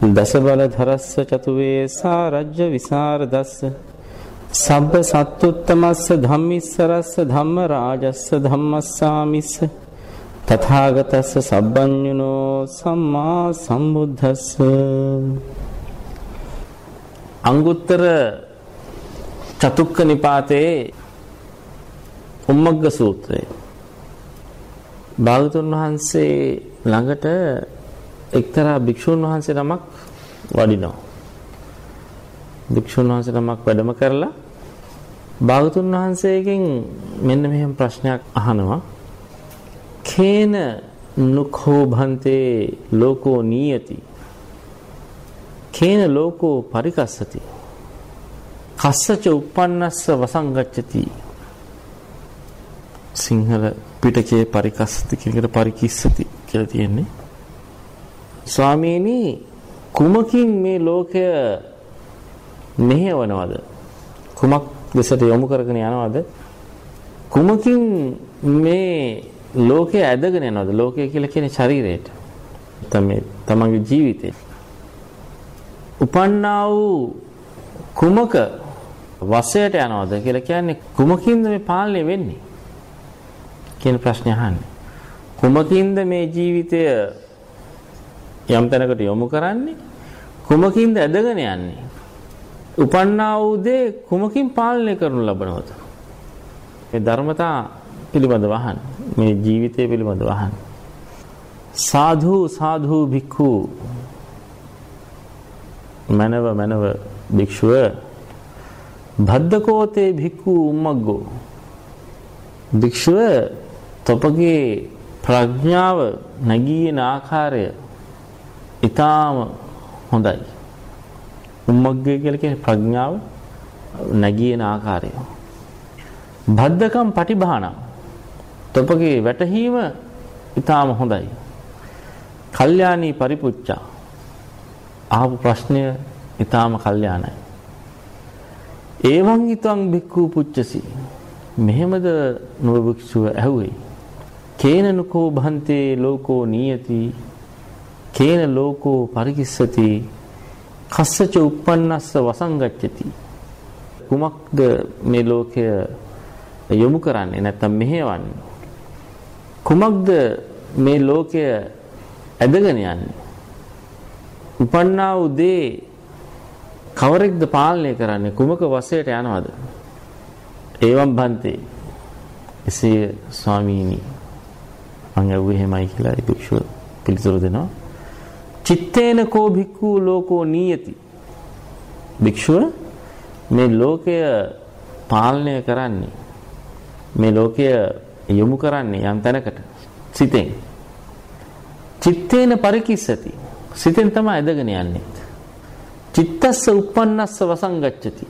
දස බල ධරස්ස චතුවේ සාරජ්‍ය විසරදස්ස. සබ්බ සත්තුත්තමස්ස ධම්මිස්සරස්ස ධම්ම රාජස්ස ධම්මස්සාමිස්ස. තථාගතස්ස සබ්බඤුනෝ සම්මා සම්බුද්දස්ස. අංගුත්තර චතුක්ක නිපාතේ උම්මග්ග සූත්‍රය. භාගතුන් වහන්සේ ළඟට එක්තරා භික්ෂුන් වහන්සේ නමක් වඩිනවා. භික්ෂුන් වහන්සේ නමක් වැඩම කරලා භාගතුන් වහන්සේගෙන් මෙන්න මෙහෙම ප්‍රශ්නයක් අහනවා. කේන නුඛෝ භන්තේ ලෝකෝ නීයති. කේන ලෝකෝ පරිකස්සති. කස්සච uppannassa වසංගච්ඡති. සිංහල පිටකයේ පරිකස්සති කියන එකට පරිකිස්සති කියලා තියෙන්නේ. ස්වාමීනි කුමකින් මේ ලෝකය මෙහෙවනවද? කුමක් දෙසට යොමු කරගෙන යනවද? කුමකින් මේ ලෝකය ඇදගෙන යනවද? ලෝකය කියලා කියන්නේ ශරීරයට. තමයි තමන්ගේ ජීවිතේ. උපන්නා වූ කුමක වශයට යනවද කියලා කියන්නේ කුමකින්ද මේ පාලනය වෙන්නේ? කියන ප්‍රශ්නේ අහන්නේ. කුමකින්ද මේ ජීවිතය යම් තැනකට යොමු කරන්නේ කුමකින්ද ඇදගෙන යන්නේ? උපන්නා වූ දේ කුමකින් පාලනය කරනු ලබනවද? මේ ධර්මතා පිළිබඳව අහන්න මේ ජීවිතය පිළිබඳව අහන්න සාධු සාධු භික්ඛු. මනව මනව භික්ෂුව. භද්දකෝතේ භික්ඛු උම්මග්ගෝ. භික්ෂුව තොපගේ ප්‍රඥාව නැගීන ආකාරය ඊටාම හොඳයි. උම්මග්ගය කියලා කියන්නේ ප්‍රඥාව නැගින ආකාරය. බද්ධකම් පටිභානම් තොපගේ වැටහීම ඊටාම හොඳයි. කල්යාණී පරිපුච්චා ආපු ප්‍රශ්නය ඊටාම කල්යාණයි. ඒවං ඊතං බික්ඛු පුච්චසි මෙහෙමද නුව භික්ෂුව ඇහුවේ කේනනුකෝ භන්තේ ලෝකෝ නියති කේන ලෝකෝ පරිකිස්සති? කස්සච uppannassa වසංගච්ඡති. කුමක්ද මේ ලෝකය යොමු කරන්නේ? නැත්තම් මෙහෙවන්නේ කුමක්ද මේ ලෝකය ඇදගෙන යන්නේ? උපන්නා වූ දේ කවරෙක්ද පාලනය කරන්නේ? කුමක වශයට යනවද? ඒවම් බන්තේ. එසේ ස්වාමීනි මම ඇහුවේ එහෙමයි කියලා ඒ භික්ෂුව පිළිතුරු දෙනවා. චිත්තේන කෝ භික්ඛු ලෝකෝ නීයති. භික්ෂුව මේ ලෝකය පාලනය කරන්නේ මේ ලෝකය යොමු කරන්නේ යම් තැනකට? සිතෙන්. චිත්තේන පරිකිස්සති. සිතෙන් තමයි ඇදගෙන යන්නේ. චිත්තස්ස uppannassa වසංගච්ඡති.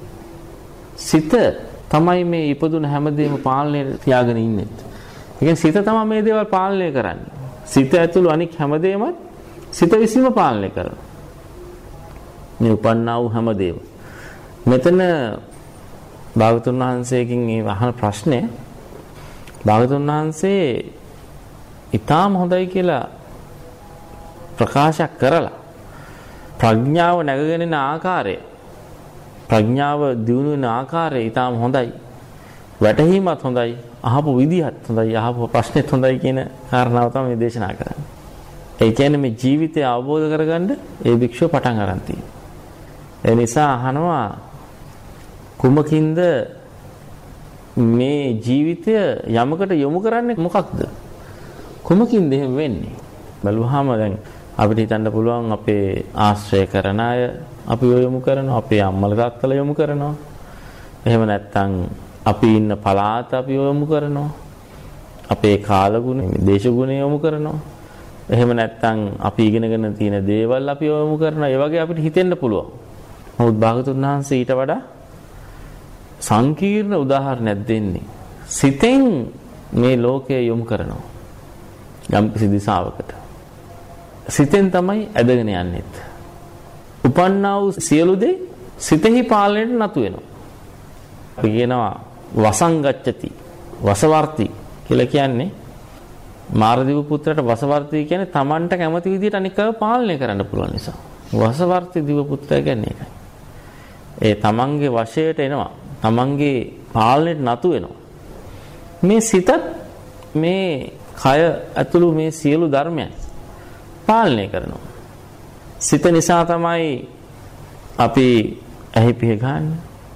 සිත තමයි මේ ඉපදුන හැමදේම පාලනය තියාගෙන ඉන්නේ. ඒ කියන්නේ සිත තමයි මේ දේවල් පාලනය කරන්නේ. සිත ඇතුළු අනික් හැමදේමත් සිත විසින්ම පාලනය කරනවා. මේ උපන්නා වූ හැමදේම. මෙතන භාගතුන් වහන්සේකින් මේ අහන ප්‍රශ්නේ භාගතුන් වහන්සේ ඊටාම හොඳයි කියලා ප්‍රකාශ කරලා ප්‍රඥාව නැගගෙන යන ආකාරය ප්‍රඥාව දියුණු වෙන ආකාරය ඊටාම හොඳයි වැටහීමත් හොඳයි අහපු විදිහත් හොඳයි අහපු ප්‍රශ්නෙත් හොඳයි කියන කාරණාව තමයි දේශනා කරන්නේ ඒ කියන්නේ මේ ජීවිතය අවබෝධ කරගන්න ඒ භික්ෂුව පටන් අරන් තියෙනවා. ඒ නිසා අහනවා කුමකින්ද මේ ජීවිතය යමකට යොමු කරන්නේ මොකක්ද? කුමකින්ද එහෙම වෙන්නේ? බලුවාම දැන් අපිට හිතන්න පුළුවන් අපේ ආශ්‍රය කරන අය අපි යොමු කරනවා, අපේ අම්මලා තාත්තලා යොමු කරනවා. එහෙම නැත්නම් අපි ඉන්න පළාත අපි යොමු කරනවා. අපේ කාලගුණ, දේශගුණ යොමු කරනවා. එහෙම නැත්නම් අපි ඉගෙනගෙන තියෙන දේවල් අපි යොමු කරනවා. ඒ වගේ අපිට හිතෙන්න පුළුවන්. නමුත් භාගතුන් වහන්සේ ඊට වඩා සංකීර්ණ උදාහරණයක් දෙන්නේ. සිතෙන් මේ ලෝකය යොමු කරනවා. යම් කිසි දිශාවකට. සිතෙන් තමයි ඇදගෙන යන්නේත්. උපන්නා වූ සියලු දේ සිතෙහි පාලනයට නතු වෙනවා. අපි කියනවා වසංගච්ඡති වසවර්ති කියලා කියන්නේ මාරදීව පුත්‍රට වසවර්ති කියන්නේ Tamanට කැමති විදිහට අනිකව පාලනය කරන්න පුළුවන් නිසා. වසවර්ති දිව පුත්‍රය කියන්නේ ඒකයි. ඒ Tamanගේ වශයට එනවා. Tamanගේ පාලනයට නතු වෙනවා. මේ සිතත් මේ කය ඇතුළු මේ සියලු ධර්මයන් පාලනය කරනවා. සිත නිසා තමයි අපි ඇහි පිහ ගන්න.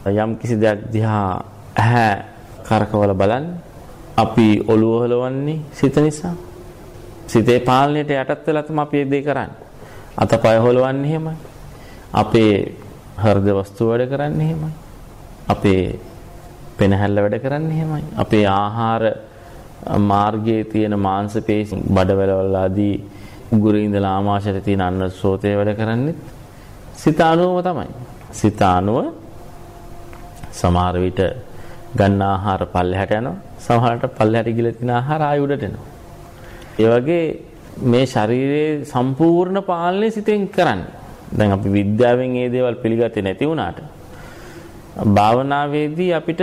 යම් කිසි දෙයක් දිහා ඇහැ කරකවල බලන්නේ. අපි ඔළුව හලවන්නේ සිත නිසා. සිතේ පාලනයට යටත් වෙලා තමයි අපි මේ දේ කරන්නේ. අතපය හොලවන්නේ එහෙමයි. අපේ හෘද වස්තු වැඩ කරන්නේ එහෙමයි. අපේ පෙනහැල්ල වැඩ කරන්නේ එහෙමයි. අපේ ආහාර මාර්ගයේ තියෙන මාංශ පේශි බඩවැලවල ආදී උගුරේ ඉඳලා ආමාශයට තියෙන අන්න ස්රෝතය වැඩ කරන්නේ සිත අනුවම තමයි. සිත අනුව සමහර විට ගන්න ආහාර පල්ලෙහාට යනවා. සමහරට පල්ලෙහාට ගිහලා තියෙන ආහාර ආය උඩට එනවා. ඒ වගේ මේ ශරීරයේ සම්පූර්ණ පාලනය සිතෙන් කරන්නේ. දැන් අපි විද්‍යාවෙන් මේ දේවල් පිළිගත්තේ නැති වුණාට භාවනාවේදී අපිට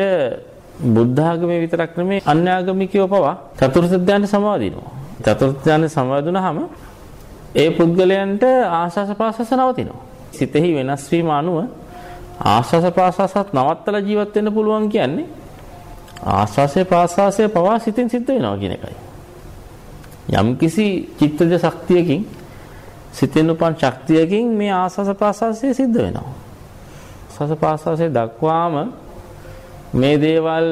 බුද්ධ ආගමේ විතරක් නෙමෙයි අන්‍ය ආගමිකයෝ පවා චතුර්ථ ධ්‍යාන සමාදිනවා. චතුර්ථ ධ්‍යාන සමාදුනහම ඒ පුද්ගලයන්ට ආශාස ප්‍රාසස නවතිනවා. සිතෙහි වෙනස් වීම අනුව ආශාස ප්‍රාසසත් නවත්තලා ජීවත් වෙන්න පුළුවන් කියන්නේ ආශාසය ප්‍රාසාසය පවා සිතින් සිද්ධ වෙනවා කියන එකයි. යම්කිසි චිත්තජ ශක්තියකින් සිතෙන් උපන් ශක්තියකින් මේ ආශාස ප්‍රාසාසය සිද්ධ වෙනවා. ආශාස ප්‍රාසාසය දක්වාම මේ දේවල්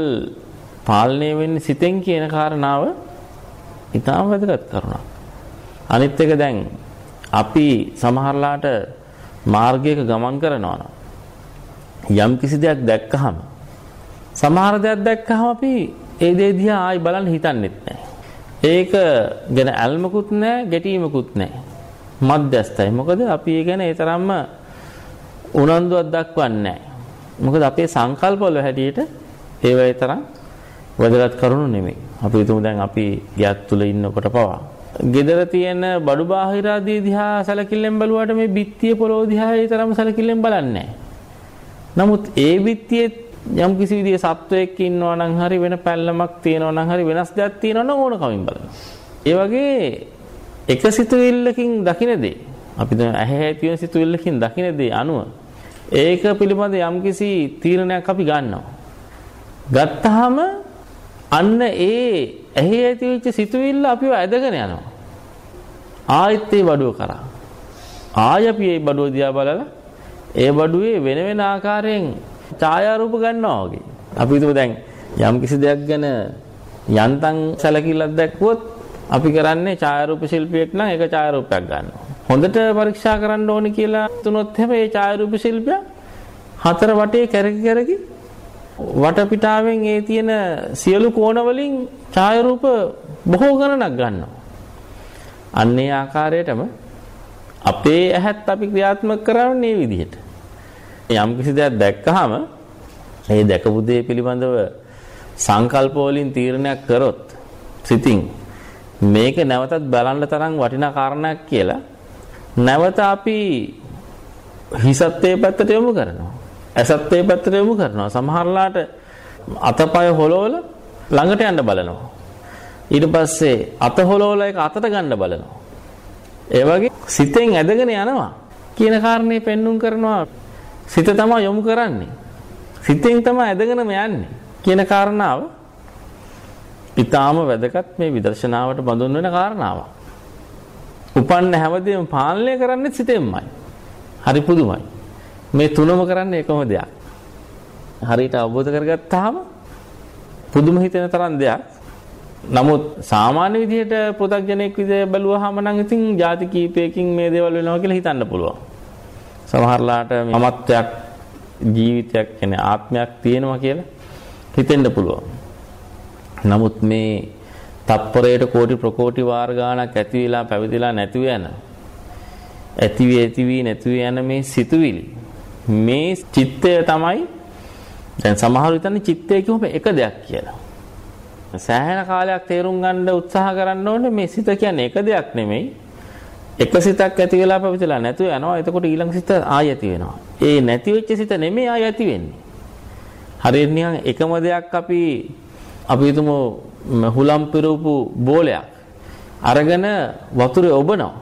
පාලනය වෙන්නේ සිතෙන් කියන කාරණාව ඊටාම වැදගත් කරුණක්. අනිත් එක දැන් අපි සමහරලාට මාර්ගයක ගමන් කරනවා යම් කිසි දෙයක් දැක්කහම සමහර දෙයක් දැක්කහම අපි ඒ දේ දිහා ආයි බලන්න හිතන්නෙත් නැහැ. ඒක ගැන ඇල්මකුත් නැහැ, ගැටීමකුත් නැහැ. මධ්‍යස්ථයි. මොකද අපි ඒ ගැන ඒ තරම්ම උනන්දුවක් දක්වන්නේ නැහැ. මොකද අපේ සංකල්ප වල හැටියට ඒවයි තරම් වැදගත් කරුණු නෙමෙයි. අපි හිතමු දැන් අපි ගියක් තුල ඉන්නකොට පවා gedara තියෙන බඩු බාහිර ආදී දිහා සැලකිල්ලෙන් බලුවාට මේ බිත්තිය පොළොව දිහා ඒ තරම් සැලකිල්ලෙන් බලන්නේ නමුත් ඒ බිත්තියේ යම් කිසි විදිහේ සත්වයක් ඉන්නවා නම් හරි වෙන පැල්ලමක් තියෙනවා නම් හරි වෙනස් දෙයක් තියෙනවා නම් ඕන කමින් බලනවා. ඒ වගේ එක සිතුවිල්ලකින් දකින දේ අපි දැන් ඇහැ තියෙන සිතුවිල්ලකින් දකින දේ අනුව ඒක පිළිබඳ යම්කිසි තීරණයක් අපි ගන්නවා. ගත්තාම අන්න ඒ ඇහි ඇතිවෙච්ච සිතුවිල්ල අපිව ඇදගෙන යනවා. ආයෙත් ඒ බඩුව කරා. ආය අපි ඒ බඩුව දිහා බලලා ඒ බඩුවේ වෙන වෙන ආකාරයෙන් ඡායාරූප ගන්නවා වගේ. අපි හිතමු දැන් යම් කිසි දෙයක් ගැන යන්තම් සැලකිල්ලක් දැක්වුවොත් අපි කරන්නේ ඡායාරූප ශිල්පියෙක් නම් ඒක ඡායාරූපයක් ගන්නවා. හොඳට පරීක්ෂා කරන්න ඕනේ කියලා තුනොත් හැම ඒ ඡායාරූප ශිල්පය හතර වටේ කැරකි කැරකි වටපිටාවෙන් ඒ තියෙන සියලු කෝණ වලින් ඡායාරූප බොහෝ ගණනක් ගන්නවා. අන්න ඒ ආකාරයටම අපේ ඇහත් අපි ක්‍රියාත්මක කරන්නේ මේ විදිහට. යම් කිසි දෙයක් දැක්කහම ඒ දැකපු දේ පිළිබඳව සංකල්ප වලින් තීරණයක් කරොත් සිතින් මේක නැවතත් බලන්න තරම් වටිනා කාරණයක් කියලා නැවත අපි හිසත් ඒ පැත්තට යොමු කරනවා. ඇසත් ඒ පැත්තට යොමු කරනවා. සමහරලාට අතපය හොලවල ළඟට යන්න බලනවා. ඊට පස්සේ අත හොලවල එක අතට ගන්න බලනවා. ඒ වගේ සිතෙන් ඇදගෙන යනවා කියන කාරණේ පෙන්눔 කරනවා. සිත තමයි යොමු කරන්නේ. සිතෙන් තමයි ඇදගෙනම යන්නේ කියන කාරණාව ඊටාම වැදගත් මේ විදර්ශනාවට බඳුන් වෙන කාරණාවක්. උපන්න හැමදේම පාලනය කරන්නේ සිතෙන්මයි. හරි පුදුමයි. මේ තුනම කරන්නේ එකම දෙයක්. හරියට අවබෝධ කරගත්තාම පුදුම හිතෙන තරම් දෙයක්. නමුත් සාමාන්‍ය විදිහට පොතක්ජනෙක් විදිහට බැලුවාම නම් ඉතින් ಜಾති කීපයකින් මේ දේවල් වෙනවා කියලා හිතන්න පුළුවන්. සමහරලාට මමත්වයක් ජීවිතයක් කියන්නේ ආත්මයක් තියෙනවා කියලා හිතෙන්න පුළුවන්. නමුත් මේ තප්පරයට කෝටි ප්‍රකෝටි වාර ගාණක් ඇති වෙලා පැවිදිලා නැති වෙන ඇති වී ඇති වී නැති යන මේ සිතුවිලි මේ චිත්තය තමයි දැන් සමහර විටන්නේ චිත්තය කියවම එක දෙයක් කියලා. සෑහෙන කාලයක් තේරුම් ගන්න උත්සාහ කරන්න ඕනේ මේ සිත කියන්නේ එක දෙයක් නෙමෙයි. එක සිතක් ඇති වෙලා පැවිදිලා නැතුව යනවා. එතකොට ඊළඟ සිත ආය ඇති වෙනවා. ඒ නැති වෙච්ච සිත නෙමෙයි ආය ඇති වෙන්නේ. හරියට නිකන් එකම දෙයක් අපි අපි හිතමු හුලම් පිරවපු බෝලයක් අරගෙන වතුරේ ඔබනවා.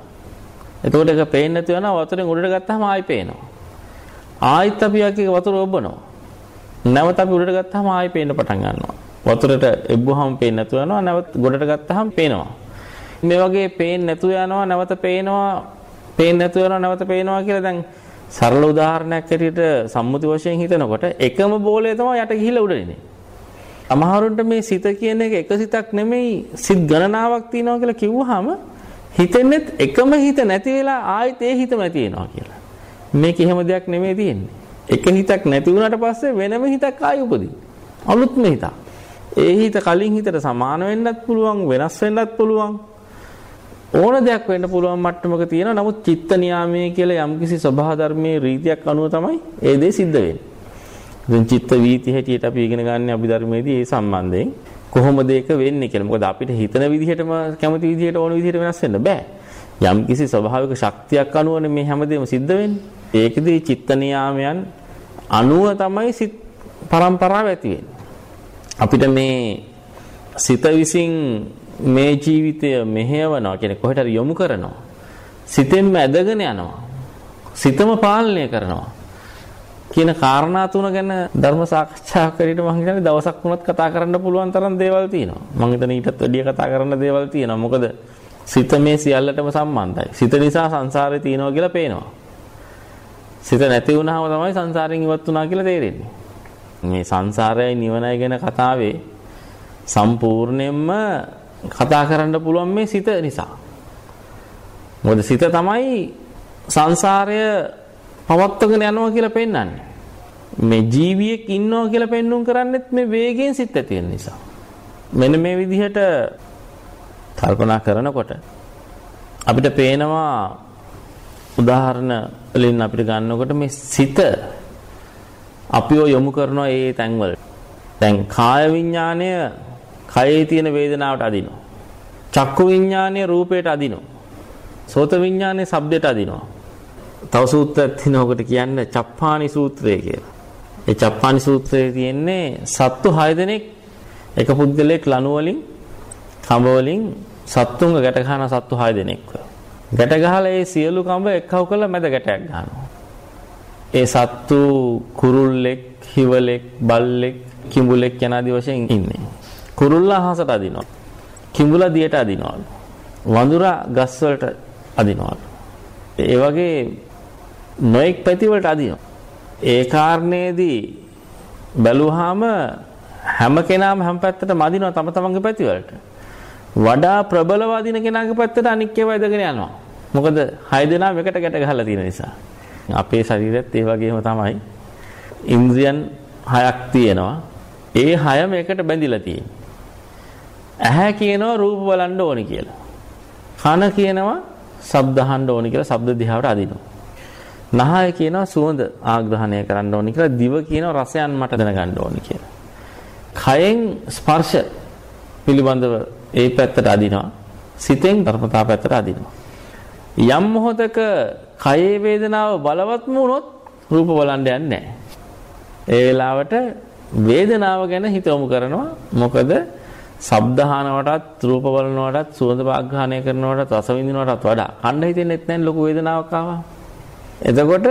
එතකොට ඒක පේන්නේ නැති වෙනවා වතුරෙන් උඩට ගත්තාම ආයි පේනවා. ආයිත් අපි යකේ වතුර ඔබනවා. නැවත අපි උඩට ගත්තාම ආයි පේන්න පටන් ගන්නවා. වතුරට එබ්බුවාම පේන්නේ නැතු වෙනවා නැවත ගොඩට ගත්තාම පේනවා. මේ වගේ පේන්නේ නැතු යනවා නැවත පේනවා පේන්නේ නැතු වෙනවා නැවත පේනවා කියලා දැන් සරල උදාහරණයක් ඇටියට සම්මුති වශයෙන් හිතනකොට එකම බෝලේ තමයි යට ගිහිල්ලා උඩ ඉන්නේ. අමහරුන්ට මේ සිත කියන එක එක සිතක් නෙමෙයි සිත් ගණනාවක් තියෙනවා කියලා කිව්වහම හිතෙන්නෙත් එකම හිත නැති වෙලා ආයෙත් ඒ හිතම ඇති වෙනවා කියලා. මේක එහෙම දෙයක් නෙමෙයි තියෙන්නේ. එක හිතක් නැති වුණාට පස්සේ වෙනම හිතක් ආයෙ උපදින. අලුත්ම හිතක්. ඒ හිත කලින් හිතට සමාන වෙන්නත් පුළුවන් වෙනස් වෙන්නත් පුළුවන්. ඕන දෙයක් වෙන්න පුළුවන් මට්ටමක තියෙනවා. නමුත් චිත්ත නියාමයේ කියලා යම්කිසි ස්වභාව ධර්මයේ රීතියක් අනුව තමයි ඒ දේ සිද්ධ වෙන්නේ. දැන් චිත්ත වීති හැටියට අපි ඉගෙන ගන්න අභිධර්මයේදී ඒ සම්බන්ධයෙන් කොහොමද ඒක වෙන්නේ කියලා. මොකද අපිට හිතන විදිහටම කැමති විදිහට ඕන විදිහට වෙනස් වෙන්න බෑ. යම්කිසි ස්වභාවික ශක්තියක් අනුවනේ මේ හැමදේම සිද්ධ වෙන්නේ. ඒකෙදී චිත්ත නියාමයන් අනුව තමයි සිත් පරම්පරාව ඇති වෙන්නේ. අපිට මේ සිත විසින් මේ ජීවිතය මෙහෙයවනවා කියන්නේ කොහෙට හරි යොමු කරනවා. සිතෙන්ම ඇදගෙන යනවා. සිතම පාලනය කරනවා. කියන කාරණා තුන ගැන ධර්ම සාකච්ඡා කරේට මම හිතන්නේ දවසක් වුණත් කතා කරන්න පුළුවන් තරම් දේවල් තියෙනවා. මම හිතන්නේ ඊටත් වැඩිය කතා කරන්න දේවල් තියෙනවා. මොකද සිත මේ සියල්ලටම සම්බන්ධයි. සිත නිසා සංසාරේ තියෙනවා කියලා පේනවා. සිත නැති වුණාම තමයි සංසාරයෙන් ඉවත් වුණා කියලා තේරෙන්නේ. මේ සංසාරයයි නිවනයි ගැන කතාවේ සම්පූර්ණයෙන්ම කතා කරන්න පුළුවන් මේ සිත නිසා. මොකද සිත තමයි සංසාරය පවත්වගෙන යනවා කියලා පෙන්වන්නේ. මේ ජීවියෙක් ඉන්නවා කියලා පෙන්눔 කරන්නේත් මේ වේගයෙන් සිත් ඇති වෙන නිසා. මෙන්න මේ විදිහට කල්පනා කරනකොට අපිට පේනවා උදාහරණ වලින් අපිට ගන්නකොට මේ සිත අපිව යොමු කරනවා ඒ තැන්වල. දැන් කාය විඥාණය කයේ තියෙන වේදනාවට අදිනවා. චක්කු විඥාණය රූපයට අදිනවා. සෝත විඥාණය ශබ්දයට අදිනවා. තව සූත්‍රයක් තියෙනවා ඔකට කියන්නේ චප්පානි සූත්‍රය කියලා. ඒ චප්පානි සූත්‍රයේ තියෙන්නේ සත්තු 6 දෙනෙක් එක පුද්ගලයෙක් ලණු වලින් කඹ වලින් සත්තුන්ග ගැට ගන්න සත්තු 6 දෙනෙක්ව. ගැට ගහලා ඒ සියලු කඹ එක්කව කරලා මැද ගැටයක් ගන්නවා. ඒ සත්තු කුරුල්ලෙක්, හිවලෙක්, බල්ලෙක්, කිඹුලෙක් යන ආදි වශයෙන් ඉන්නේ. කුරුල්ලා අහසට අදිනවා. කිඹුලා දියට අදිනවා. වඳුරා ගස් වලට අදිනවා. ඒ වගේ නොඑක් පැති වලට අදිනවා. ඒ කාරණේදී බැලුවාම හැම කෙනාම හැම පැත්තටම අදිනවා තම තමන්ගේ පැති වලට. වඩා ප්‍රබලව අදින කෙනාගේ පැත්තට අනික් ඒවා ඉදගෙන යනවා. මොකද හය දෙනාම එකට ගැට ගහලා තියෙන නිසා. අපේ ශරීරෙත් ඒ වගේම තමයි. ඉන්ද්‍රියන් හයක් තියෙනවා. ඒ හයම එකට බැඳිලා තියෙන්නේ. ඇහැ කියනවා රූප බලන්න ඕනි කියලා. කන කියනවා ශබ්ද අහන්න ඕනි කියලා ශබ්ද දිහාවට අදිනවා. නහය කියනවා සුවඳ ආග්‍රහණය කරන්න ඕනි කියලා. දිව කියනවා රසයන් මට දැනගන්න ඕනි කියලා. කයෙන් ස්පර්ශ පිළිබඳව ඒ පැත්තට අදිනවා. සිතෙන් ධර්මතා පැත්තට අදිනවා. යම් මොහොතක කයේ වේදනාව බලවත්ම වුණොත් රූප බලන්න යන්නේ නැහැ. ඒ වෙලාවට වේදනාව ගැන හිත යොමු කරනවා. මොකද ශබ්ද අහනවටත් රූප බලනවටත් සුවඳ පාග්‍රහණය කරනවටත් රස විඳිනවටත් වඩා කණ්ඩ හිතෙන්නෙත් නැහැ ලොකු වේදනාවක් ආවා. එතකොට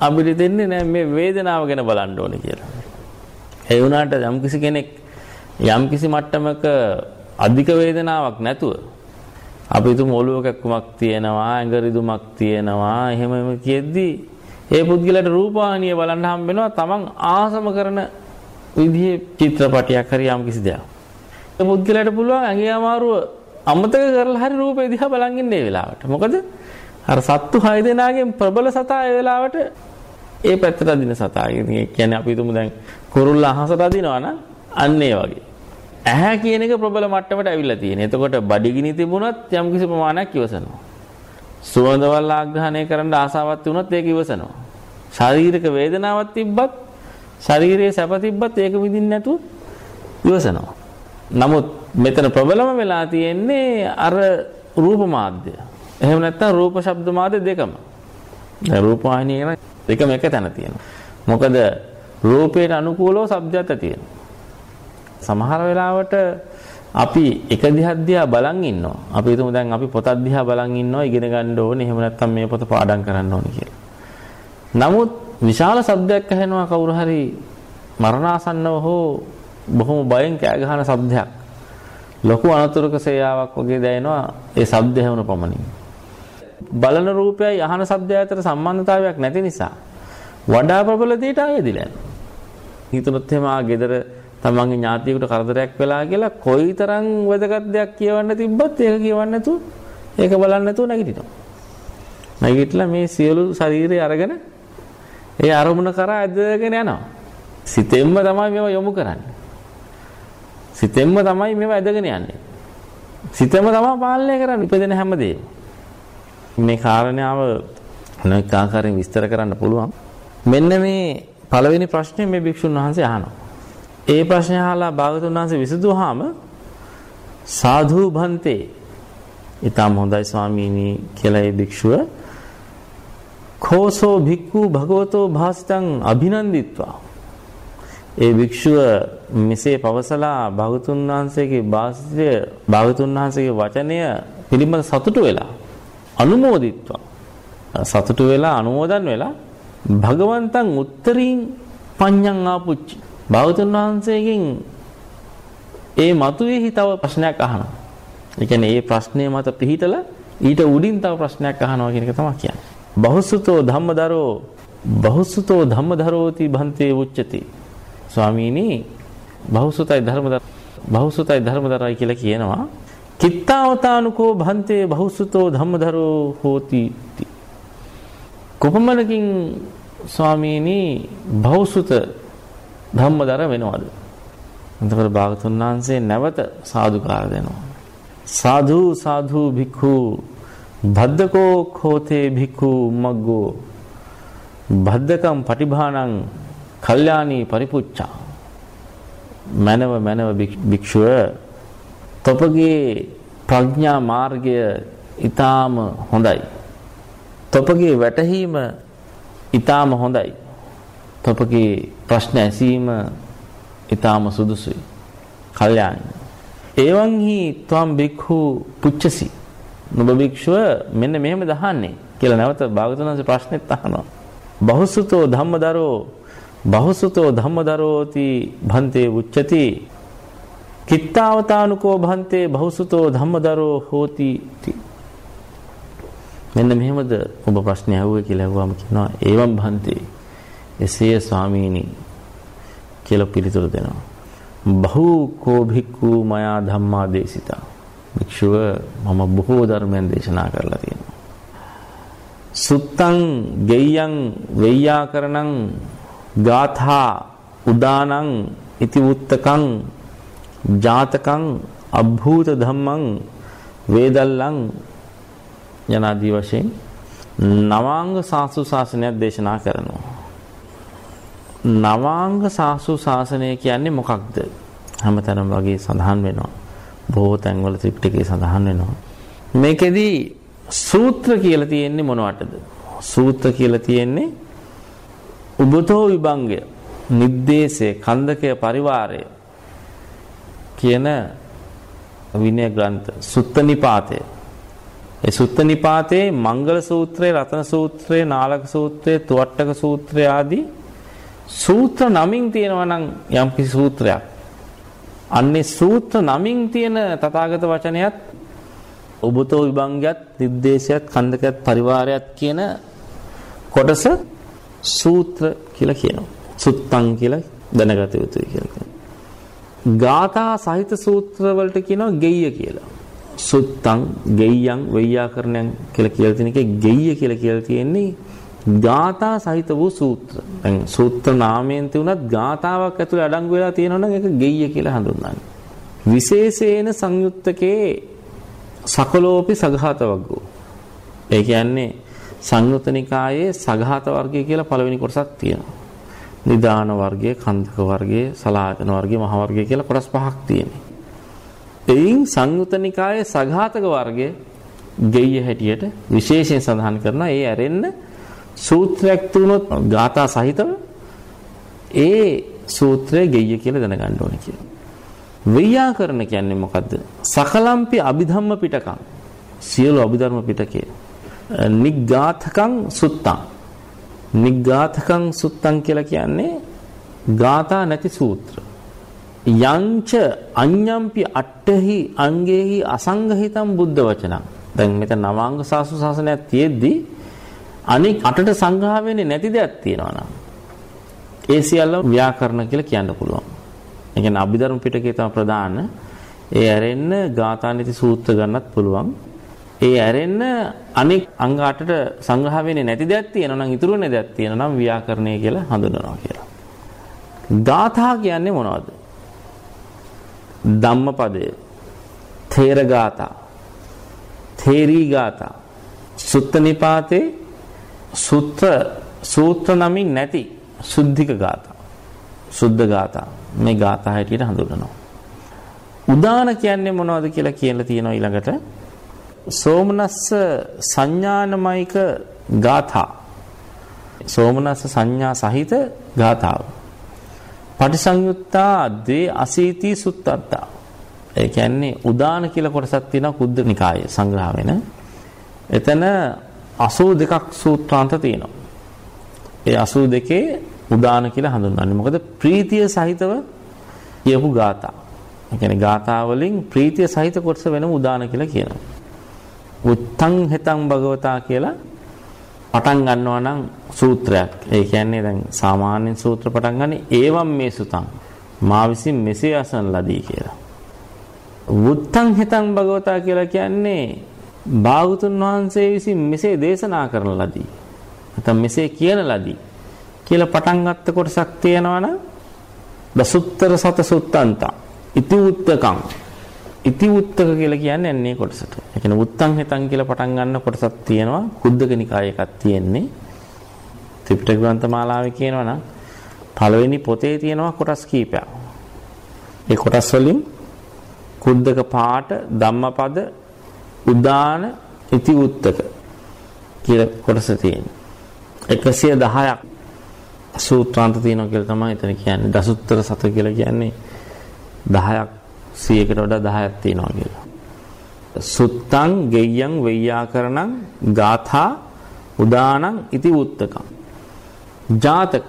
අපිට දෙන්නේ නැහැ මේ වේදනාව ගැන බලන්න ඕනේ කියලා. ඒ වුණාට යම්කිසි කෙනෙක් යම්කිසි මට්ටමක අධික වේදනාවක් නැතුව අපි තුමු ඔළුව කැක්කුමක් තියෙනවා ඇඟ රිදුමක් තියෙනවා එහෙම එහෙම කියද්දි ඒ පුද්ගලයාට රූපවාහිනිය බලන්න හම්බ වෙනවා තමන් ආසම කරන විදිහේ චිත්‍රපටයක් හරි යම් කිසි දෙයක්. ඒ පුද්ගලයාට පුළුවන් ඇඟේ අමාරුව අමතක කරලා හරි රූපේ දිහා බලන් ඉන්න ඒ වෙලාවට. මොකද අර සත්තු හය දෙනාගෙන් ප්‍රබල සතා ඒ වෙලාවට ඒ පැත්තට අදින සතා. ඒ කියන්නේ අපි හිතමු දැන් කුරුල්ල අහසට අදිනවා නම් අන්න ඒ වගේ. ඇහැ කියන එක ප්‍රබල මට්ටමට ඇවිල්ලා තියෙනවා. එතකොට බඩගිනි තිබුණත් යම් කිසි ප්‍රමාණයක් ඉවසනවා. සුවඳවල් ආග්‍රහණය කරන්න ආසාවක් තිබුණත් ඒක ඉවසනවා. ශාරීරික වේදනාවක් තිබ්බත් ශරීරයේ සැප තිබ්බත් ඒක විඳින්න නැතුව ඉවසනවා. නමුත් මෙතන ප්‍රබලම වෙලා තියෙන්නේ අර රූප මාධ්‍ය. එහෙම නැත්නම් රූප ශබ්ද මාධ්‍ය දෙකම. දැන් රූප වාහිනිය කියන දෙකම එක තැන තියෙනවා. මොකද රූපයට අනුකූලව ශබ්දයක් ඇති වෙනවා. සමහර වෙලාවට අපි එක දිහක් දිහා බලන් ඉන්නවා. අපි හිතමු දැන් අපි පොතක් දිහා බලන් ඉන්නවා ඉගෙන ගන්න ඕනේ. එහෙම නැත්නම් මේ පොත පාඩම් කරන්න ඕනේ කියලා. නමුත් විශාල ශබ්දයක් ඇහෙනවා කවුරු හරි මරණාසන්නව හෝ බොහොම බයෙන් කෑ ගහන ශබ්දයක්. ලොකු අනතුරක සේයාවක් වගේ දැනෙනවා ඒ ශබ්ද හැවුන පමණින්. බලන රූපයයි අහන ශබ්දය අතර සම්බන්ධතාවයක් නැති නිසා වඩා ප්‍රබල දෙයට ආයෙදිලා යනවා. හිතුනොත් එහෙම ආ ගෙදර තමන්ගේ ඥාතියෙකුට කරදරයක් වෙලා කියලා කොයිතරම් වැදගත් දෙයක් කියවන්න තිබ්බත් ඒක කියවන්න නැතුව ඒක බලන්න නැතුව නැගිටිනවා. නැගිටලා මේ සියලු ශරීරය අරගෙන ඒ අරමුණ කරා ඇදගෙන යනවා. සිතෙන්ම තමයි මේවා යොමු කරන්නේ. සිතෙන්ම තමයි මේවා ඇදගෙන යන්නේ. සිතෙන්ම තමයි පාලනය කරන්නේ ඉපදෙන හැමදේම. මේ කාරණාව අනෙක් ආකාරයෙන් විස්තර කරන්න පුළුවන්. මෙන්න මේ පළවෙනි ප්‍රශ්නේ මේ භික්ෂුන් වහන්සේ අහනවා. ඒ ප්‍රශ්නේ අහලා භාගතුන් වහන්සේ විසඳුවාම සාධු භන්තේ ඊටම හොඳයි ස්වාමීනි කියලා ඒ භික්ෂුව කෝසෝ භික්ඛු භගවතෝ භාසිතං අභිනන්දිත්වා ඒ භික්ෂුව මෙසේ පවසලා භාගතුන් වහන්සේගේ භාසිතය භාගතුන් වහන්සේගේ වචනය පිළිබඳ සතුටු වෙලා අනුමෝදිත්වා සතුටු වෙලා අනුමෝදන් වෙලා භගවන්තං උත්තරීන් පඤ්ඤං ආපුච්චි භාගතුන් වහන්සේගෙන් ඒ මතුවේහි තව ප්‍රශ්නයක් අහනවා. ඒ කියන්නේ ඒ ප්‍රශ්නය මත පිහිටලා ඊට උඩින් තව ප්‍රශ්නයක් අහනවා කියන එක තමයි කියන්නේ. බහුසුතෝ ධම්මදරෝ බහුසුතෝ ධම්මදරෝති භන්තේ උච්චති. ස්වාමීනි බහුසුතයි ධර්මදර බහුසුතයි ධර්මදරයි කියලා කියනවා. කිත්තාවතානුකෝ භන්තේ බහුසුතෝ ධම්මදරෝ හෝති. කොපමණකින් ස්වාමීනි බහුසුත ධම්මදර වෙනවද? එතකොට භාගතුන් වහන්සේ නැවත සාදුකාර දෙනවා. සාධු සාධු භික්ඛු භද්දකෝ khothe භික්ඛු මග්ගෝ භද්දකම් පටිභාණං කල්යාණී පරිපුච්ඡා මනව මනව භික්ෂුව තොපගේ ප්‍රඥා මාර්ගය ඊටාම හොඳයි. තොපගේ වැටහීම ඊටාම හොඳයි. තොපගේ ප්‍රශ්න ඇසීම ඊටාම සුදුසුයි. කල්යාණි. එවං හි ත්වම් බික්ඛු පුච්චසි. නුඹ භික්ෂුව මෙන්න මෙහෙම දහන්නේ කියලා නැවත භාගතුන්ගේ ප්‍රශ්නෙත් අහනවා. බහුසුතෝ ධම්මදරෝ බහුසුතෝ ධම්මදරෝති භන්තේ උච්චති කිත්තාවතානුකෝ භන්තේ බහුසුතෝ ධම්මදරෝ හෝති මෙන්න මෙහෙමද ඔබ ප්‍රශ්නේ අහුවේ කියලා අහුවාම කියනවා ඒවම් භන්තේ එසේ ස්වාමීනි කියලා පිළිතුරු දෙනවා. බහු කෝ භික්ඛු මයා ධම්මා දේශිතා. භික්ෂුව මම බොහෝ ධර්මයන් දේශනා කරලා තියෙනවා. සුත්තං ගෙය්‍යං වෙය්‍යාකරණං ගාථා උදානං ඉතිවුත්තකං ජාතකං අභූත ධම්මං වේදල්ලං යනාදී වශයෙන් නවාංග සාසු ශාසනයක් දේශනා කරනවා. නවාංග සාසු ශාසනය කියන්නේ මොකක්ද? හැමතැනම වගේ සඳහන් වෙනවා. බොහෝ තැන්වල ත්‍රිපිටකයේ සඳහන් වෙනවා. මේකෙදි සූත්‍ර කියලා තියෙන්නේ මොනවටද? සූත්‍ර කියලා තියෙන්නේ උබතෝ විභංගය නිද්දේශය කන්දකය පරිවාරය කියන විනය ග්‍රන්ථ සුත්ත නිපාතය ඒ සුත්ත නිපාතයේ මංගල සූත්‍රයේ රතන සූත්‍රයේ නාලක සූත්‍රයේ තුවට්ටක සූත්‍රය ආදී සූත්‍ර නමින් තියෙනවා නම් යම්කිසි සූත්‍රයක්. අන්නේ සූත්‍ර නමින් තියෙන තථාගත වචනයත් ඔබතෝ විභංගයත් නිද්දේශයත් කන්දකයත් පරිවාරයත් කියන කොටස සූත්‍ර කියලා කියනවා. සුත්තං කියලා දැනගත යුතුයි කියලා කියනවා. ගාථා සහිත සූත්‍ර වලට කියනවා ගෙය්‍ය කියලා. සුත්තං ගෙය්‍යං වෛයාකරණයන් කියලා කියලා තියෙන එකේ ගෙය්‍ය කියලා කියලා තියෙන්නේ ගාථා සහිත වූ සූත්‍ර. දැන් සූත්‍ර නාමයෙන් තියුණත් ගාථාවක් ඇතුලේ අඩංගු වෙලා තියෙනවා නම් ඒක ගෙය්‍ය කියලා හඳුන්වන්නේ. විශේෂේන සංයුත්තකේ සකලෝපි සඝාත වග්ගෝ. ඒ කියන්නේ සංයුත නිකායේ සඝාත වර්ගය කියලා පළවෙනි කොටසක් තියෙනවා. නිදාන වර්ගය, කන්දක වර්ගය, සලායතන වර්ගය, මහ වර්ගය කියලා කොටස් පහක් තියෙනවා. එයින් සංයුත නිකායේ සඝාතක වර්ගය ගෙය හැටියට විශේෂයෙන් සඳහන් කරනවා. ඒ ඇරෙන්න සූත්‍රයක් තුනොත් ගාථා සහිතව ඒ සූත්‍රය ගෙය කියලා දැනගන්න ඕනේ කියලා. ව්‍යාකරණ කියන්නේ මොකද්ද? සකලම්පි අභිධම්ම පිටකම්. සියලු අභිධර්ම පිටකේ නිග්ඝාතකං සුත්තං. නිග්ඝාතකං සුත්තං කියලා කියන්නේ ගාථා නැති සූත්‍ර. යංච අඤ්ඤම්පි අට්ඨහි අංගේහි අසංගහිතම් බුද්ධ වචනං. දැන් මෙතන නවාංග සාසු ශාසනයක් තියෙද්දි අනික් අටට සංග්‍රහ වෙන්නේ නැති දෙයක් තියෙනවා නම් ඒ සියල්ල ව්‍යාකරණ කියලා කියන්න පුළුවන්. ඒ කියන්නේ අභිධර්ම පිටකේ තමයි ප්‍රධාන. ඒ ඇරෙන්න ගාථානිති සූත්‍ර ගන්නත් පුළුවන්. ඒ ඇරෙන්න අනෙක් අංග 8ට සංග්‍රහ වෙන්නේ නැති දෙයක් තියෙනවා නම් ඉතුරු වෙන දෙයක් තියෙනවා නම් ව්‍යාකරණය කියලා හඳුන්වනවා කියලා. ගාථා කියන්නේ මොනවද? ධම්මපදය, තේර ගාථා, තේරී ගාථා, සුත්ත නිපාතේ සුත්‍ර සූත්‍ර නමින් නැති සුද්ධික ගාථා. සුද්ධ ගාථා. මේ ගාථා හැටියට හඳුන්වනවා. උදාන කියන්නේ මොනවද කියලා කියලා තියෙනවා ඊළඟට සෝමනස්ස සංඥානමයික ගාථා. සෝමනස්ස සංඥා සහිත ගාථාව. පටිසංයුත්තා ද්වේ අසීති සුත්තත්තා. ඒ කියන්නේ උදාන කියලා කොටසක් තියෙනවා කුද්ද නිකායේ සංග්‍රහ වෙන. එතන 82ක් සූත්‍රාන්ත තියෙනවා. ඒ 82 උදාන කියලා හඳුන්වන්නේ මොකද ප්‍රීතිය සහිතව කියපු ගාථා. ඒ කියන්නේ ගාථා වලින් ප්‍රීතිය සහිත කොටස වෙනම උදාන කියලා කියනවා. උත්තං හෙතං භගවතා කියලා පටන් ගන්නවා නම් සූත්‍රයක්. ඒ කියන්නේ දැන් සාමාන්‍ය සූත්‍ර පටන් ගන්නේ ඒවම් මේ සුතං. මා විසින් මෙසේ අසන ලදී කියලා. උත්තං හෙතං භගවතා කියලා කියන්නේ භාගතුන් වහන්සේ විසින් මෙසේ දේශනා කරන ලදී. නැත්නම් මෙසේ කියන ලදී කියලා පටන් ගත්ත කොටසක් තියෙනවා නම් දසුත්තර සත සුත්තන්ත ඉති උත්තකං ඉති උත්තක කියලා කියන්නේ අන්නේ කොටසට. ඒ කියන්නේ උත්තං හිතං කියලා පටන් ගන්න කොටසක් තියෙනවා. කුද්දක නිකායේ එකක් තියෙන්නේ. ත්‍රිපිටක ග්‍රන්ථ මාලාවේ කියනවා නම් පළවෙනි පොතේ තියෙනවා කොටස් කීපයක්. ඒ කොටස් වලින් කුද්දක පාඨ ධම්මපද උදාන ඉති උත්තක කියලා කොටස තියෙනවා. 110ක් සූත්‍රාන්ත තියෙනවා කියලා තමයි එතන කියන්නේ. දසුත්තර සත කියලා කියන්නේ 10ක් 100කට වඩා 10ක් තියෙනවා කියලා. සුත්තං ගෙය්‍යං වෙය්‍යාකරණං ගාථා උදානං ඉති උත්තකං. ජාතක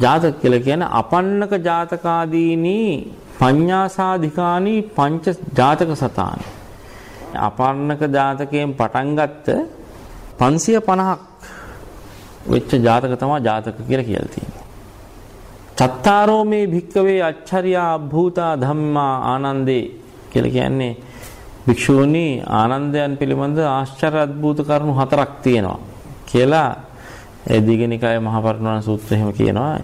ජාතක කියලා කියන්නේ අපන්නක ජාතකාදීනි පඤ්ඤාසාධිකානි පංච ජාතක සතාන. අපන්නක ජාතකයෙන් පටන් ගත්ත 550ක් වෙච්ච ජාතක තමයි ජාතක කියලා කියලා තියෙන්නේ. චත්තාරෝ මේ භික්කවේ අච්චරියා භූතා ධම්මා ආනන්දේ කියලා කියන්නේ භික්ෂූනි ආනන්දයන් පිළිබඳ ආශ්චර්ය අද්භූත කරුණු හතරක් තියෙනවා කියලා ඒ දීගනිකාය මහපරිණාම සූත්‍රය එහෙම කියනවා.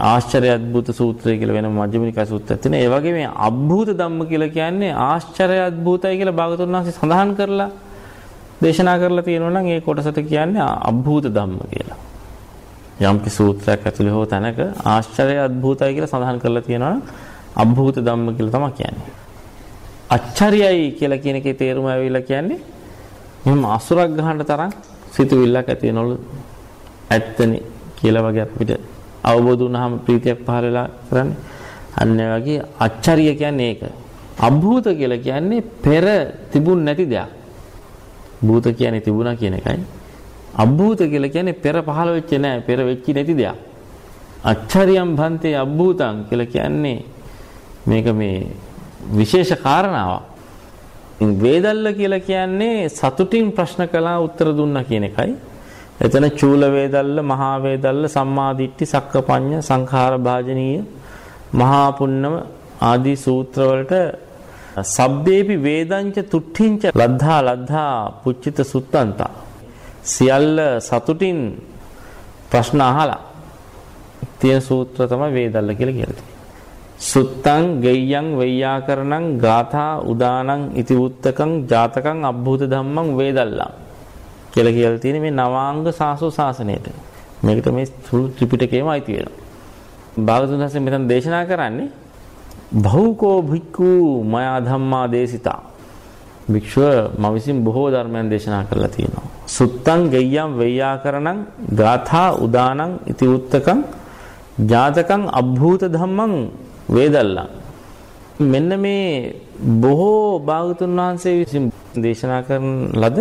ආශ්චර්ය අද්භූත සූත්‍රය කියලා වෙනම මජ්ක්‍ධිමනිකා සූත්‍රයක් තියෙනවා. ඒ වගේ මේ අද්භූත ධම්ම කියලා කියන්නේ ආශ්චර්ය අද්භූතයි කියලා භාගතුන් වහන්සේ සඳහන් කරලා දේශනා කරලා තියෙනවා නම් ඒ කොටසට කියන්නේ අද්භූත ධම්ම කියලා. යම්කි සූත්‍රයක් ඇතුලේ හෝ තැනක ආශ්චර්ය අద్භූතයි කියලා සඳහන් කරලා තියෙනවා අභූත ධම්ම කියලා තමයි කියන්නේ. අච්චරියයි කියලා කියන එකේ තේරුම ඇවිල්ලා කියන්නේ මෙහෙම අසුරක් ගහන්න තරම් සිතුවිල්ලක් ඇති වෙනවලු ඇත්තනේ කියලා වගේ අපිට අවබෝධ වුණාම ප්‍රීතියක් පහළ වෙලා කරන්නේ. අන්න වගේ අච්චරිය කියන්නේ ඒක. අභූත කියලා කියන්නේ පෙර තිබුණ නැති දෙයක්. භූත කියන්නේ තිබුණා කියන එකයි. අභූත කියලා කියන්නේ පෙර පහළ වෙච්ච නෑ පෙර වෙච්ච නැති දෙයක්. අච්චරියම් භන්තේ අභූතං කියලා කියන්නේ මේක මේ විශේෂ කාරණාවක්. වේදල්ල කියලා කියන්නේ සතුටින් ප්‍රශ්න කළා උත්තර දුන්නා කියන එකයි. එතන චූල වේදල්ල, මහා වේදල්ල, සම්මාදිට්ඨි, සක්කපඤ්ඤ, සංඛාර භාජනීය, මහා පුන්නම ආදී සූත්‍ර වලට සබ්බේපි වේදංච තුට්ඨින්ච ලද්ධා ලද්ධා පුච්චිත සුත්තන්තා සියල්ල සතුටින් ප්‍රශ්න අහලා තියෙන සූත්‍ර තමයි වේදල්ල කියලා කියන්නේ. සුත්තං ගෙය්‍යං වෙය්‍යාකරණං ගාථා උදානං ඉති උත්තකං ජාතකං අබ්භූත ධම්මං වේදල්ලං කියලා කියලා තියෙන මේ නවාංග සාසෝ ශාසනයට. මේකට මේ සුළු ත්‍රිපිටකයම අයිති වෙනවා. භාගතුන් හසේ මෙතන දේශනා කරන්නේ බහුකෝ භික්ඛු මයා ධම්මා දේශිතා. භික්ෂුව මම විසින් බොහෝ ධර්මයන් දේශනා කරලා තියෙනවා. සුත්තං ගෙය්‍යං වෙය්‍යාකරණං ගාථා උදානං ඉති උත්තකං ජාතකං අභූත ධම්මං වේදල්ලං මෙන්න මේ බොහෝ භාගතුන් වහන්සේ විසින් දේශනා කරන ලද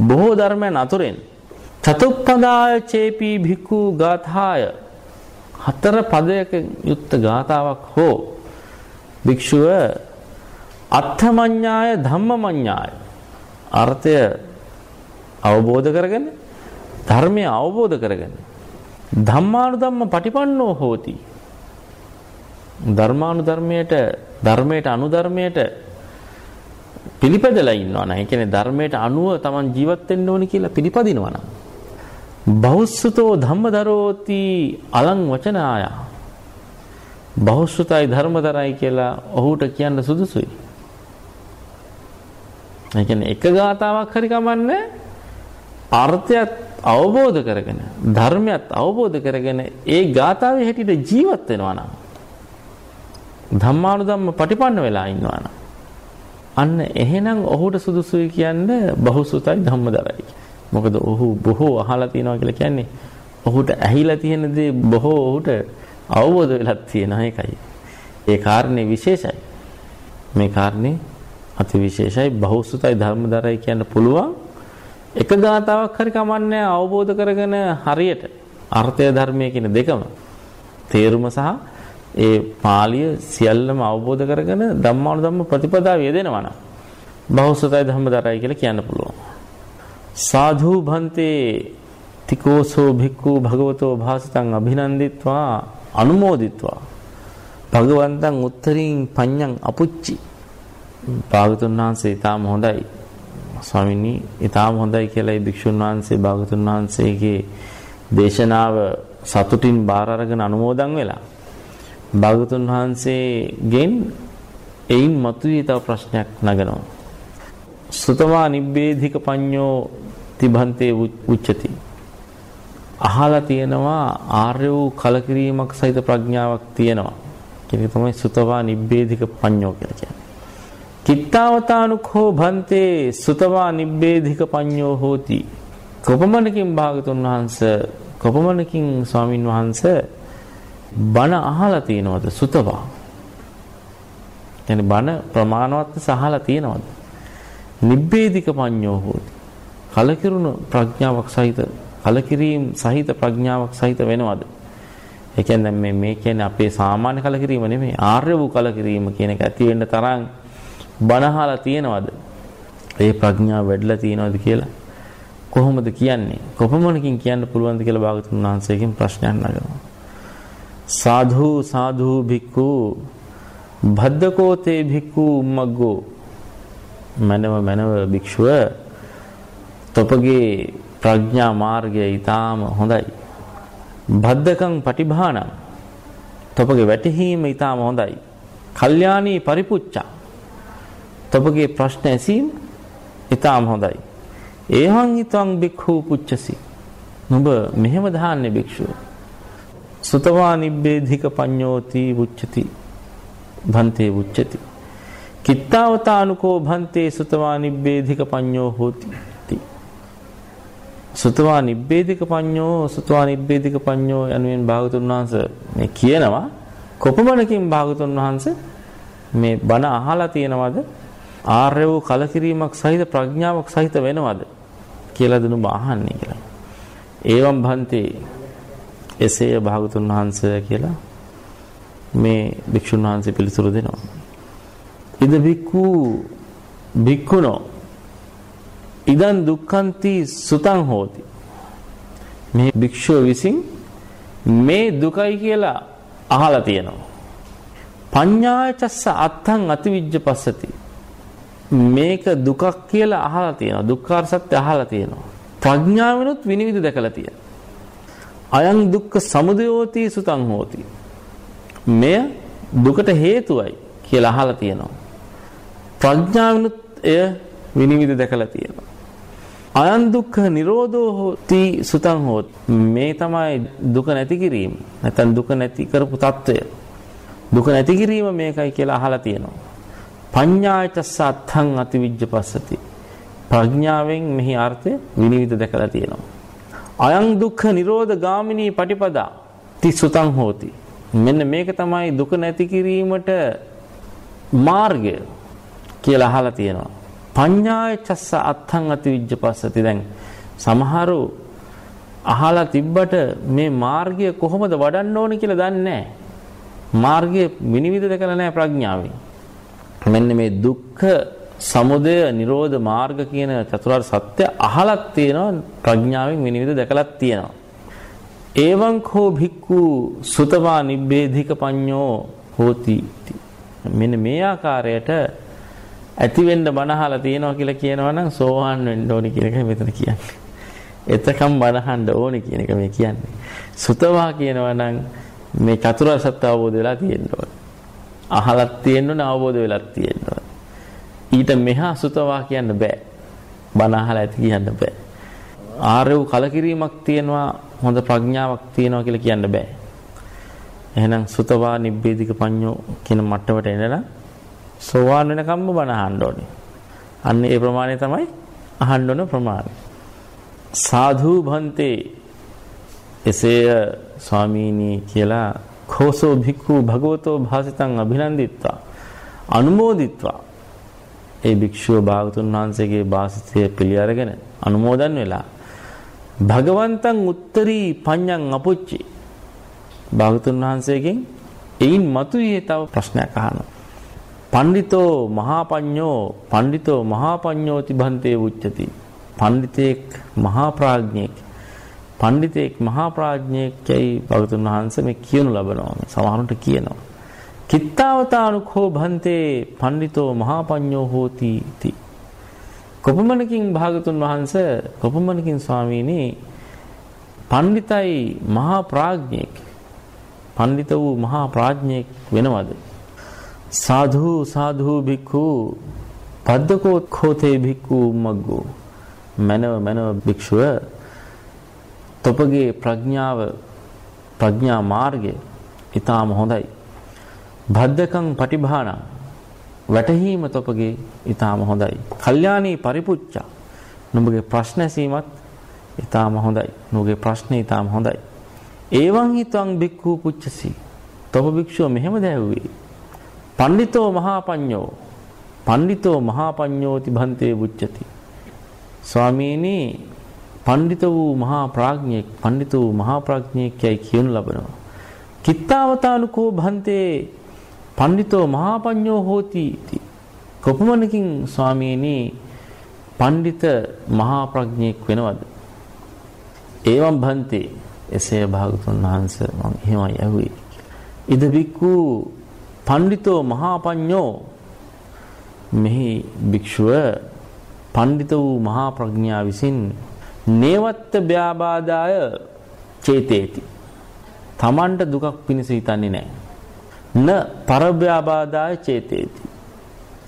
බොහෝ ධර්මයන් අතුරෙන් චතුප්පදාය චේපී භික්ඛු ගාථාය හතර පදයක යුක්ත ගාතාවක් හෝ භික්ෂුව අත්ථමඤ්ඤාය ධම්මමඤ්ඤාය. අර්ථය අවබෝධ කරගෙන ධර්මය අවබෝධ කරගෙන ධම්මානුධම්ම පටිපන්නෝ හෝති. ධර්මානුධර්මයට ධර්මයට අනුධර්මයට පිළිපදලා ඉන්නවා නම් ඒ කියන්නේ ධර්මයට අනුව Taman ජීවත් වෙන්න ඕනි කියලා පිළිපදිනවා නම් බෞස්සතෝ ධම්මදරෝති අලං වචනාය. බෞස්සතයි ධර්මදරයි කියලා ඔහුට කියන්න සුදුසුයි. ඒ කියන්නේ එක ගාතාවක් හරි කමන්නේ අර්ථයත් අවබෝධ කරගෙන ධර්මයත් අවබෝධ කරගෙන ඒ ගාතාවේ හැටියට ජීවත් වෙනවා නම් ධම්මානුධම්ම පටිපන්න වෙලා ඉන්නවා නම් අන්න එහෙනම් ඔහුට සුදුසුයි කියන්නේ බහුසුතයි ධම්මදරයි. මොකද ඔහු බොහෝ අහලා තියෙනවා කියලා කියන්නේ ඔහුට ඇහිලා තියෙන දේ බොහෝ ඔහුට අවබෝධ වෙලා තියෙන එකයි. ඒ කාරණේ විශේෂයි. මේ කාරණේ අති විශේෂයි. බහුසුතයි ධර්මදරයි කියන්න පුළුවන්. එක ගාතාවක් හරි කමන්නේ අවබෝධ කරගෙන හරියට. අර්ථය ධර්මය කියන දෙකම. තේරුම සහ ඒ පාළිය සියල්ලම අවබෝධ කරගෙන ධම්මානුධම්ම ප්‍රතිපදාව යෙදෙනවා නම් බහුසුතයි ධම්මදරයි කියලා කියන්න පුළුවන්. සාධු භන්තේ තිකෝසෝ භික්ඛු භගවතෝ භාසිතං අභිනන්දිත්වා අනුමෝදිත්වා. භගවන්තං උත්තරින් පඤ්ඤං අපුච්චි. භාගතුන් වහන්සේ ඊටාම හොඳයි ස්වාමිනී ඊටාම හොඳයි කියලායි භික්ෂුන් වහන්සේ භාගතුන් වහන්සේගේ දේශනාව සතුටින් බාර අරගෙන අනුමෝදන් වෙලා භාගතුන් වහන්සේගෙන් එයින් මතුවී තව ප්‍රශ්නයක් නගනවා. සුතමා නිබ්බේධික පඤ්ඤෝ තිබන්තේ උච්චති. අහලා තියෙනවා ආර්ය වූ කලකිරීමක් සහිත ප්‍රඥාවක් තියෙනවා. ඒක තමයි සුතවා නිබ්බේධික පඤ්ඤෝ කියලා කියන්නේ. කිත්තාවතානුකෝ භන්තේ සුතවා නිබ්බේධික පඤ්ඤෝ හෝති. කොපමණකින් භාගතුන් වහන්සේ කොපමණකින් ස්වාමින් වහන්සේ බණ අහලා තියෙනවද සුතවා? කියන්නේ බණ ප්‍රමාණවත් සහලා තියෙනවද? නිබ්බේධික පඤ්ඤෝ හෝති. කලකිරුණු ප්‍රඥාවක් සහිත කලකිරීම සහිත ප්‍රඥාවක් සහිත වෙනවද? ඒ කියන්නේ මේ මේ කියන්නේ අපේ සාමාන්‍ය කලකිරීම නෙමෙයි ආර්ය වූ කලකිරීම කියන එක ඇති වෙන්න තරම් බණහලා තියෙනවද? ඒ ප්‍රඥාව වැඩිලා තියෙනවද කියලා කොහොමද කියන්නේ? කොපමණකින් කියන්න පුළුවන්ද කියලා භාගතුන් වහන්සේගෙන් ප්‍රශ්නයක් නගනවා. සාධු සාධු භික්ඛු භද්දකෝතේ භික්ඛු උම්මග්ගෝ මනව මනව භික්ෂුව තොපගේ ප්‍රඥා මාර්ගය ඊටාම හොඳයි භද්දකං පටිභානං තොපගේ වැටහීම ඊටාම හොඳයි කල්යාණී පරිපුච්ඡා තොපගේ ප්‍රශ්න ඇසීම ඊටාම හොඳයි. ඒහං හිතං භික්ඛු පුච්චසි. නුඹ මෙහෙම දහන්නේ භික්ෂුව. සුතවා නිබ්බේධික පඤ්ඤෝති උච්චති භන්තේ උච්චති කිත්තාවතානුකෝ භන්තේ සුතවා නිබ්බේධික පඤ්ඤෝ හෝති. සුතවා නිබ්බේධික පඤ්ඤෝ සුතවා නිබ්බේධික පඤ්ඤෝ යනුවෙන් භාගතුන් වහන්සේ මේ කියනවා. කොපමණකින් භාගතුන් වහන්සේ මේ බණ අහලා තියෙනවද? ආර්ය වූ කලකිරීමක් සහිත ප්‍රඥාවක් සහිත වෙනවද කියලා දුනු අහන්නේ කියලා. ඒවම් භන්තේ එසේය භාගතුන් වහන්සේ කියලා මේ භික්ෂුන් වහන්සේ පිළිතුරු දෙනවා. ඉද භික්ඛු භික්ඛුනෝ ඉදන් දුක්ඛන්ති සුතං හෝති. මේ භික්ෂුව විසින් මේ දුකයි කියලා අහලා තියෙනවා. පඤ්ඤායචස්ස අත්තං අතිවිජ්ජ පස්සති. මේක දුකක් කියලා අහලා තියෙනවා. දුක්ඛාර සත්‍ය අහලා තියෙනවා. ප්‍රඥාවෙනුත් විනිවිද දැකලා තියෙනවා. අයං දුක්ඛ සමුදයෝති සුතං හෝති. මෙය දුකට හේතුවයි කියලා අහලා තියෙනවා. ප්‍රඥාවෙනුත් එය විනිවිද දැකලා තියෙනවා. අයං දුක්ඛ නිරෝධෝ හෝති සුතං හෝති. මේ තමයි දුක නැති කිරීම. නැත්නම් දුක නැති කරපු తত্ত্বය. දුක නැති කිරීම මේකයි කියලා අහලා තියෙනවා. පඤ්ඤායත සත්තං අතිවිජ්ජ පස්සති ප්‍රඥාවෙන් මෙහි අර්ථය විනිවිද දැකලා තියෙනවා. අයං දුක්ඛ නිරෝධ ගාමිනී පටිපදා. තිසුතං හෝති. මෙන්න මේක තමයි දුක නැති කිරීමට මාර්ගය කියලා අහලා තියෙනවා. පඤ්ඤාය චස්ස අත්තං අතිවිජ්ජ පස්සති දැන් සමහරු අහලා තිබ්බට මේ මාර්ගය කොහොමද වඩන්න ඕනේ කියලා දන්නේ නැහැ. මාර්ගය විනිවිද දැකලා නැහැ ප්‍රඥාවෙන්. මෙන්න මේ දුක්ඛ සමුදය නිරෝධ මාර්ග කියන චතුරාර්ය සත්‍ය අහලක් තියෙනවා ප්‍රඥාවෙන් විනිවිද දැකලක් තියෙනවා. එවං කෝ භික්ඛු සුතවා නිබ්බේධික පඤ්ඤෝ හෝති. මෙන්න මේ ආකාරයට ඇති වෙන්න බනහලා තියෙනවා කියලා කියනවා නම් සෝවාන් වෙන්න ඕනි කියන එක මෙතන කියන්නේ. එතකම් බනහන්න ඕනි කියන එක මේ කියන්නේ. සුතවා කියනවා නම් මේ චතුරාර්ය සත්‍ය අවබෝධ වෙලා තියෙන්න ඕන. අහලක් තියෙන්න ඕන අවබෝධ වෙලක් තියෙන්න ඕන. ඊට මෙහා සුතවා කියන්න බෑ. බන අහලා ඇති කියන්න බෑ. ආර්ය වූ කලකිරීමක් තියෙනවා හොඳ ප්‍රඥාවක් තියෙනවා කියලා කියන්න බෑ. එහෙනම් සුතවා නිබ්බේධික පඤ්ඤෝ කියන මට්ටමට එනනම් සෝවාන් වෙනකම්ම බණ අහන්න ඕනේ. අන්න ඒ ප්‍රමාණය තමයි අහන්න ඕන ප්‍රමාණය. සාධු භන්තේ එසේය ස්වාමීනි කියලා khosෝ භික්ඛු භගවතෝ භාසිතං අභිනන්දිත්වා අනුමෝදිත්වා ඒ භික්ෂුව භාගතුන් වහන්සේගේ වාසිතය පිළි අරගෙන අනුමෝදන් වෙලා භගවන්තං උත්තරී පඤ්ඤං අපුච්චි. භාගතුන් වහන්සේගෙන් එයින් මතුවේ තව ප්‍රශ්නයක් අහනවා. පණ්ඩිතෝ මහාපඤ්ඤෝ පණ්ඩිතෝ මහාපඤ්ඤෝති භන්තේ උච්චති. පණ්ඩිතෙක් මහා ප්‍රඥෙක්. පණ්ඩිතෙක් මහා ප්‍රඥෙක්යි භගතුන් වහන්සේ මේ කියනු ලබනවා. සමහරුන්ට කියනවා. කිත්තාවතානුකෝ භන්තේ පණ්ඩිතෝ මහාපඤ්ඤෝ හෝති इति. කොපමණකින් භාගතුන් වහන්සේ කොපමණකින් ස්වාමීනි පණ්ඩිතයි මහා ප්‍රඥෙක් පණ්ඩිත වූ මහා ප්‍රඥෙක් වෙනවද? සාධු සාධු භික්ඛු පද්දකෝ khothe භික්ඛු මග්ගෝ මනව මනව භික්ෂුව තොපගේ ප්‍රඥාව ප්‍රඥා මාර්ගය ඊටාම හොඳයි. භද්දකං පටිභාන වැටහීම තොපගේ ඊටාම හොඳයි. කල්යාණී පරිපුච්චා නුඹගේ ප්‍රශ්න ඇසීමත් ඊටාම හොඳයි. නුඹගේ ප්‍රශ්නේ ඊටාම හොඳයි. ඒවං හිතං භික්ඛු පුච්චසි තොප භික්ෂුව මෙහෙම දැවුවේ පණ්ඩිතෝ මහාපඤ්ඤෝ පණ්ඩිතෝ මහාපඤ්ඤෝති භන්තේ බුච්චති ස්වාමීනි පණ්ඩිත වූ මහා ප්‍රඥෙක් පණ්ඩිත වූ මහා ප්‍රඥෙක්යි කියනු ලබනවා. කිත්තාවතානුකෝ භන්තේ පණ්ඩිතෝ මහාපඤ්ඤෝ හෝති කොපමණකින් ස්වාමීනි පණ්ඩිත මහා ප්‍රඥෙක් වෙනවද? ඒවම් භන්තේ එසේ භාගතුන් වහන්සේ මම එහෙමයි ඇහුවේ. ඉද බික්කු පණ්ඩිතෝ මහාපඤ්ඤෝ. මෙහි භික්ෂුව පණ්ඩිත වූ මහා ප්‍රඥා විසින් නේවත්ත ව්‍යාබාදාය චේතේති. තමන්ට දුකක් පිණිස හිතන්නේ නැහැ. න පරව්‍යාබාදාය චේතේති.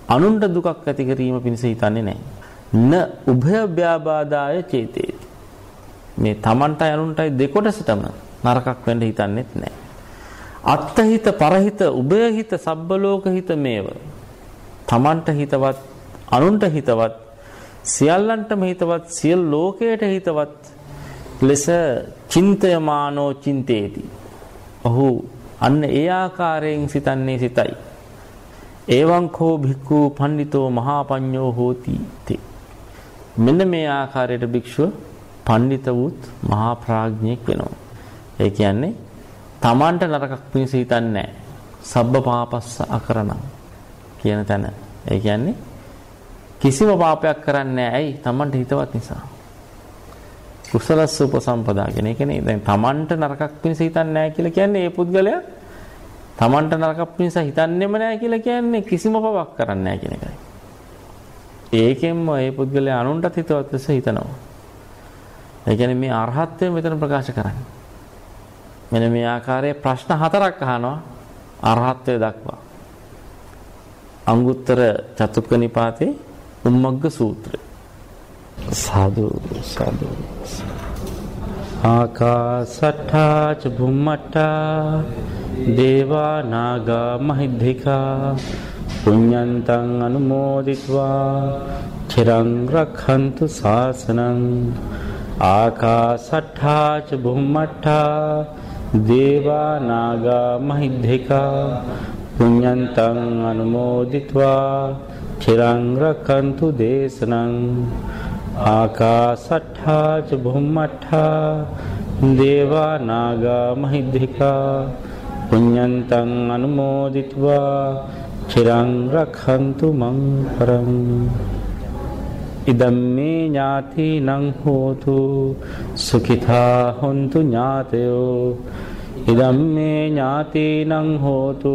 අනුන්ට දුකක් ඇති කිරීම පිණිස හිතන්නේ නැහැ. න උභය ව්‍යාබාදාය චේතේති. මේ තමන්ටයි අනුන්ටයි දෙකොටසටම නරකක් වෙන්න හිතන්නේත් නැහැ. අත්තහිත පරහිත උභයහිත සබ්බලෝකහිත මේව තමන්ට හිතවත් අනුන්ට හිතවත් සියල්ලන්ටම හිතවත් සියලු ලෝකයට හිතවත් ලෙස චින්තයමානෝ චින්තේති. ඔහු අන්න ඒ ආකාරයෙන් සිතන්නේ සිතයි. ඒවං කෝ භික්ඛු පණ්ඩිතෝ මහා පඤ්ඤෝ හෝති තේ. මෙන්න මේ ආකාරයට භික්ෂුව පණ්ඩිත වූත් මහා ප්‍රඥෙක් වෙනවා. ඒ කියන්නේ තමන්ට නරකක් පිණිස හිතන්නේ නැහැ. සබ්බ පාපස්ස අකරණං කියන තැන. ඒ කියන්නේ කිසිම පාපයක් කරන්නේ නැහැ. ඇයි? තමන්ට හිතවත් නිසා. කුසලස්ස උපසම්පදා කියන එකනේ. දැන් Tamanට නරකක් පිණිස හිතන්නේ නැහැ කියලා කියන්නේ ඒ පුද්ගලයා Tamanට නරකක් පිණිස හිතන්නේම නැහැ කියලා කියන්නේ කිසිම පවක් කරන්නේ නැහැ කියන එකයි. ඒකෙන්ම ඒ පුද්ගලයා අනුන්ටත් හිතවත් ලෙස හිතනවා. ඒ කියන්නේ මේ අරහත්ත්වය මෙතන ප්‍රකාශ කරන්නේ. මෙන්න මේ ආකාරයේ ප්‍රශ්න හතරක් අහනවා අරහත්ත්වය දක්වා. අංගුත්තර චතුක්ක නිපාතේ උම්මග්ග සූත්‍රය. සාදු සාදු ආකාසට්ඨා ච බුම්මට්ඨා දේවා නාග මහිද්దికා පුඤ්ඤන්තං අනුමෝදිත्वा චිරං රක්ඛන්තු ශාසනං ආකාසට්ඨා ච බුම්මට්ඨා දේවා නාග මහිද්దికා පුඤ්ඤන්තං අනුමෝදිත्वा චිරං රක්칸තු දේශනං ආකාසට්ඨා ච බුම්මට්ඨා දේවා නාග මහිද්దికා පුඤ්ඤන්තං අනුමෝදිත्वा චිරං රක්ඛන්තු මං පරං ඉදම්මේ ඥාතිනං හෝතු සුඛිතා හොන්තු ඥාතයෝ ඉදම්මේ ඥාතිනං හෝතු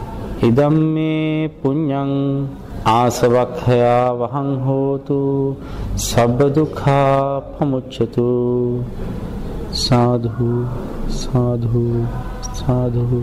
ඉදම්මේ පුඤ්ඤං ආසවක්ඛයා වහං හෝතු සබ්බ දුක්ඛා පමුච්ඡතු සාධු සාධු සාධු